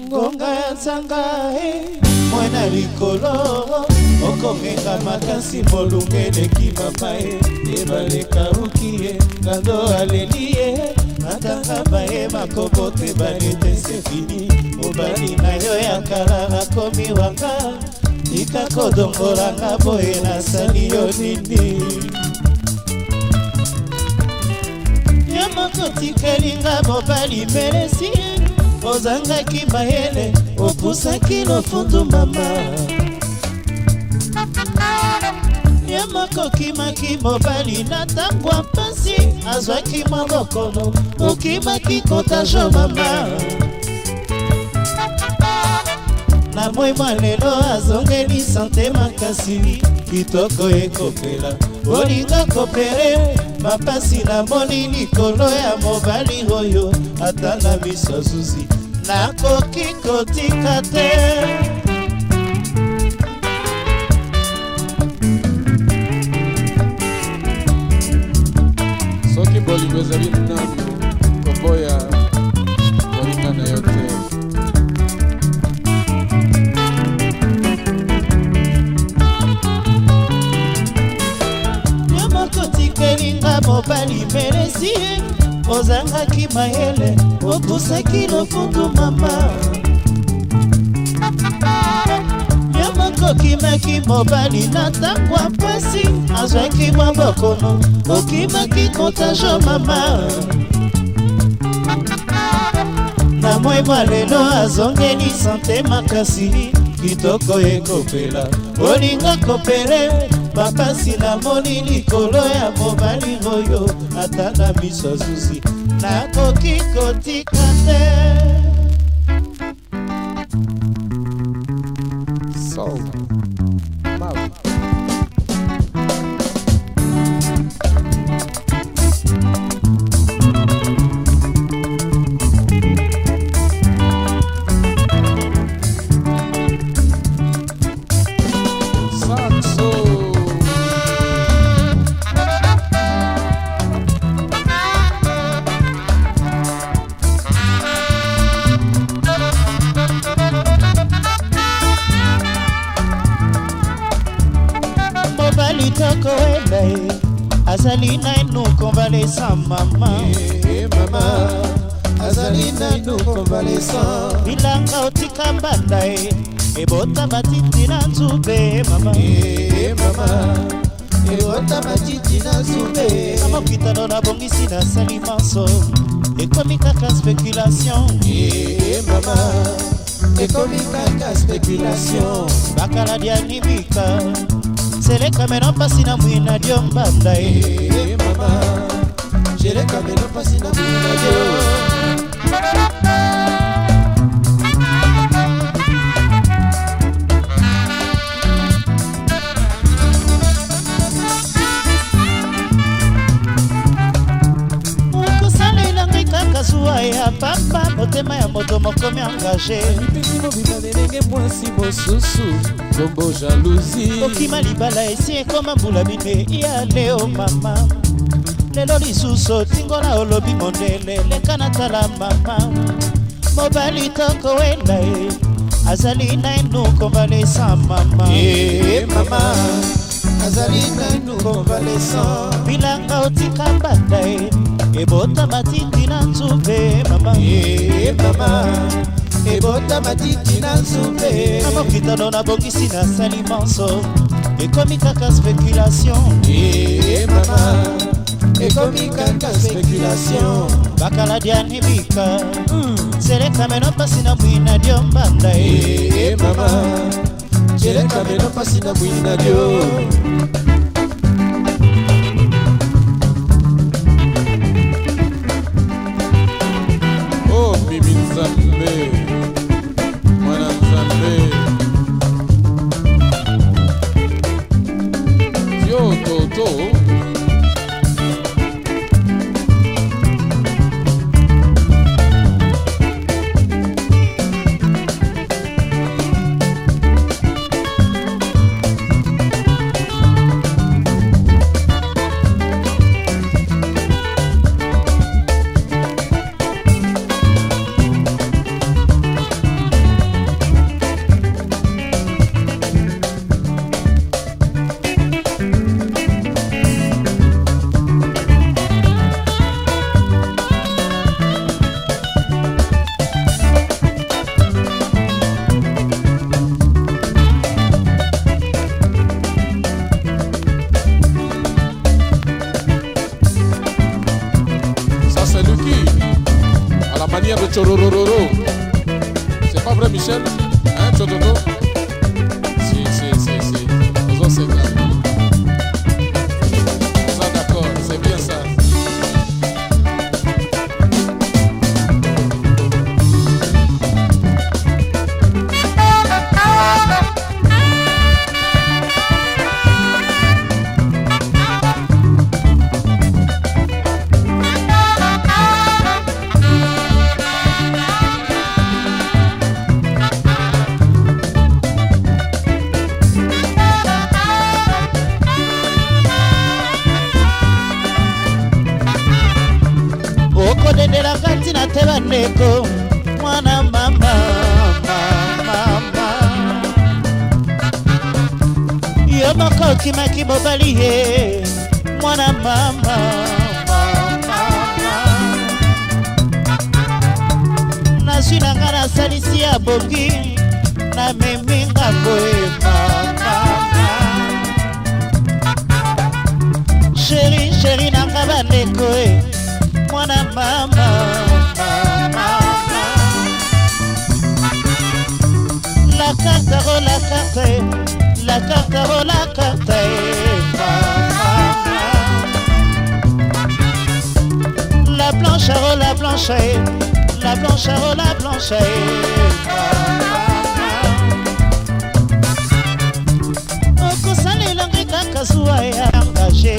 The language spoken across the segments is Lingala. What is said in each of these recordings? ngonga ya nzanga e mwana likolo okomenga makasi molunga eleki mapa ye ebale kauki ye ngando aleli ye atanga baye makobo te balete sefini mobali na yo ya kala akomi wanga tika kodongolanga boye nasali yo nini yo mokotikeli nga mobali melesi ozangaki mayele opusaki lofundu mama ye moko okimaki mobali na ntango ya mpasi azwaki mwa mokolo okimaki kontajo mama na moi mwa lelo azongeli sante makasi kitoko ekopela olinga kopere mapasi namoni likolo ya mobali oyo ata na miso zuzi nakoki kotika te mobali melesi ye ozangaki mayele opusaki lofundu mama yo moko okimaki mobali na ntango ya mpasi azwaki mwa bokono okimaki kontagio mama na moimwa lelo azongeli sante makasi kitoko ekopela olinga kopele bapasi namoni likolo ya mobali oyo ata na miso susi nakoki kotika te Sol, mal. ye azali naino konvalesa mama mama azali naino konvalesa bilanga otika mbanda ye ebota matiti na nzube mama mama ebota matiti na nzube na mokitano nabongisi nasali maso ekomi kaka spéculation mama ekomi kaka spéculation bakala dianibika seleka meno mpasi na mwina dio mbanda e eh, mama seleka meno mpasi na mwina dio engage mobima lelenge mwasi mosusu kombo jalousi okima libala esi ekoma mbula mine ya leo mama lelo lisusu otingola olobi mondele leka natala mama mobali tokowela e, ye azali nainu kovalesa mama hey, mama azali nainu kovalesa bilanga otika banda ye ebota matiti na nzube mama eh, eh, mama ebota matiti na nzube amokitano nabongisi nasali monso ekomi kaka spéculation eh, mama ekomi kaka spéculation bakaladiani bika hmm. seleka meno mpasi na bwina dio mbanda mama seleka meno mpasi na bwina dio la manière de Chorororo. C'est pas vrai, Michel Hein, Chototo Si, si, si, si. yo moko okimaki mobali ye mwana mama nazwi na ngai nasalisi ya bongi nameminga koyeba La à La planche à oh, la planche La planche à oh, la planche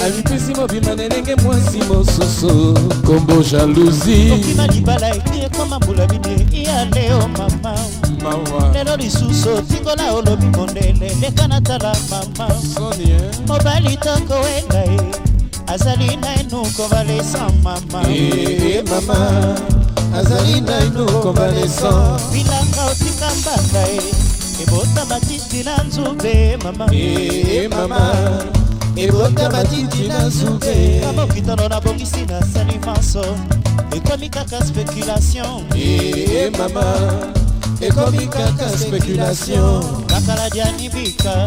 alipisi mobima na ndenge mwasi mosusu kombo jalousi comme libala la mbula bine ya leo mama mawa lelo lisusu otingola olobi mondele leka natala mama eh? mobali tokowenga ye eh? azali nainu kobalesa mama eh, mama azali nainu kobalesa bilanga otika mbaka ye ebota matiti na nzube mama mama ebota matiti na nzube amokitano nabongisi nasali maso ekomi kaka speculation mama ekomi kaka spekulation bakala dianibika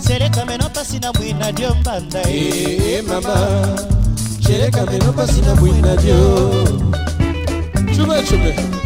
seleka meno mpasi na bwina dio mbanda e eh, eh, mama seleka meno mpasi na bwina dio chube chube